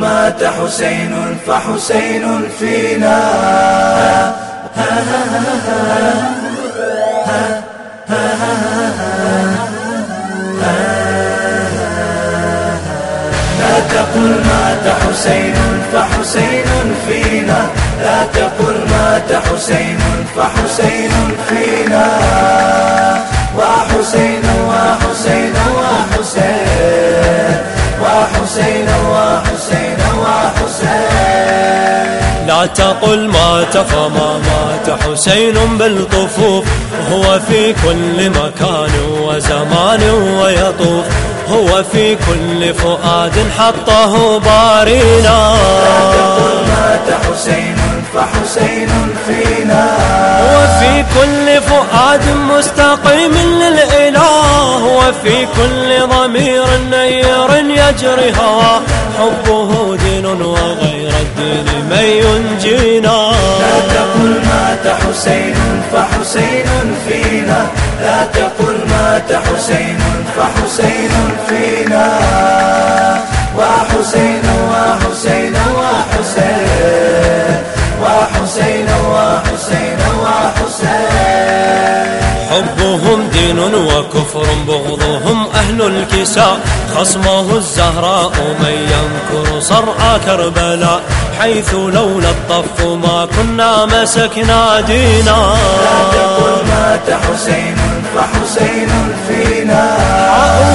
مات حسين فحسين فينا. لا تقل مات حسين فحسين فينا. لا تقل تقل مات فما مات. حسين بالطفوف هو في كل مكان وزمان ويطوف. هو في كل فؤاد حطه بارينا مات حسين فحسين فينا وفي كل فؤاد مستقيم يجري هواه حبه دين وغير الدين من ينجينا. لا تقل مات حسين فحسين فينا. لا تقل مات حسين فحسين فينا. وحسين وحسين أهل الكساء خصمه الزهراء من ينكر صرع كربلاء حيث لولا الطف ما كنا مسكنا دينا. لا تقل مات حسين فحسين فينا.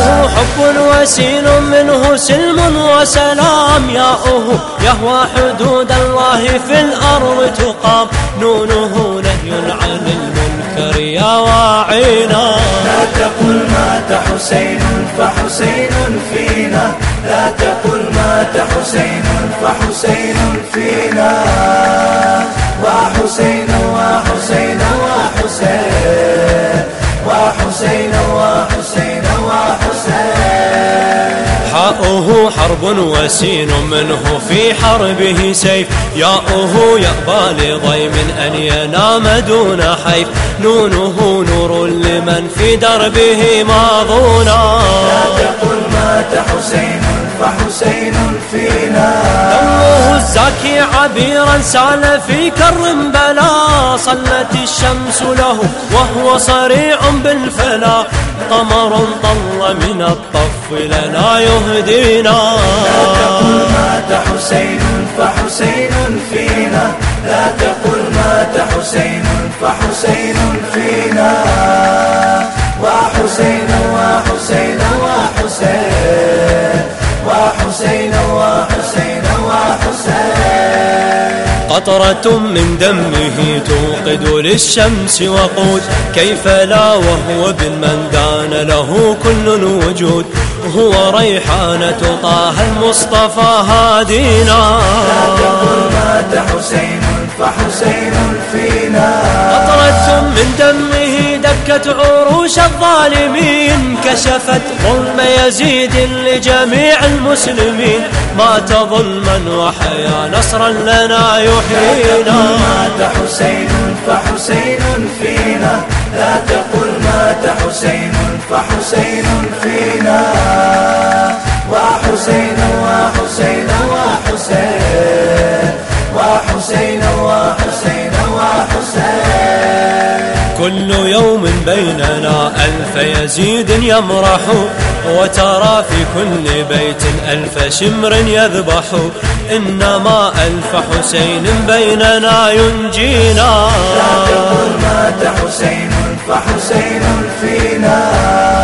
ياؤه حب وسيل منه سلم وسلام. ياؤه يهوى حدود الله في الأرض تقام. نونه نهي عن المنكر يا واعينا. لا تقل مات حسين فحسين فينا. لا تقل مات حسين فحسين فينا. وحسين وحسين حرب وسين منه في حربه سيف. ياؤه يأبى لضيم أن ينام دون حيف. نونه نور لمن في دربه ماضونا. لا تقل مات حسين. فحسين فينا. دمه الزاكي عبيرا سأل في كر بلا. صلت الشمس له وهو صريع بالفلا. قمر ضل من الطف لنا يهدينا. لا تقل مات حسين فحسين فينا. لا تقل مات حسين فحسين فينا. وحسين قطرة من دمه توقد للشمس وقود. كيف لا وهو بالمن دان له كل الوجود. هو ريحانة طه المصطفى هادينا. لا تقل مات حسين. فحسين فينا. قطرة من دمه دكت عروش الظالمين كشفت ظلم يزيد لجميع المسلمين. مات ظلما وحيا نصرا لنا يحيينا. مات حسين فحسين فينا. لا تقل مات حسين فحسين فينا. وحسين وحسين وحسين وحسين وحسين كل يوم بيننا ألف يزيد يمرح وترى في كل بيت ألف شمر يذبح. إنما ألف حسين بيننا ينجينا. لا تقل مات حسين فحسين فينا.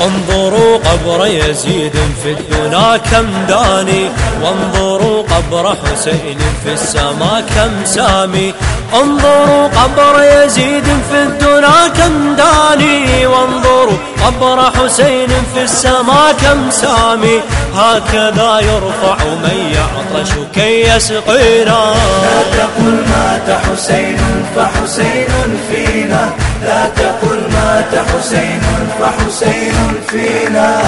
انظروا قبر يزيد في الدنا كم داني وانظروا قبر حسين في السماء كم سامي. انظروا قبر يزيد في الدنا كم داني وانظروا قبر حسين في السماء كم سامي. هكذا يرفع من يعطش كي يسقينا. لا تقل مات حسين فحسين فينا. لا تقل مات حسين فحسين فينا.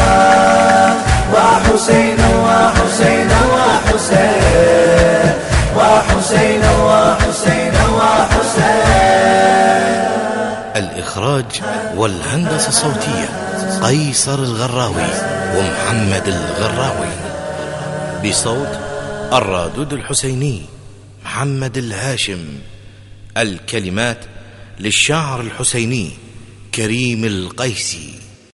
وحسين وحسين وحسين. وحسين وحسين وحسين. الإخراج والهندسة الصوتية قيصر الغراوي ومحمد الغراوي. بصوت الرادود الحسيني محمد الهاشم. الكلمات للشاعر الحسيني كريم القيسي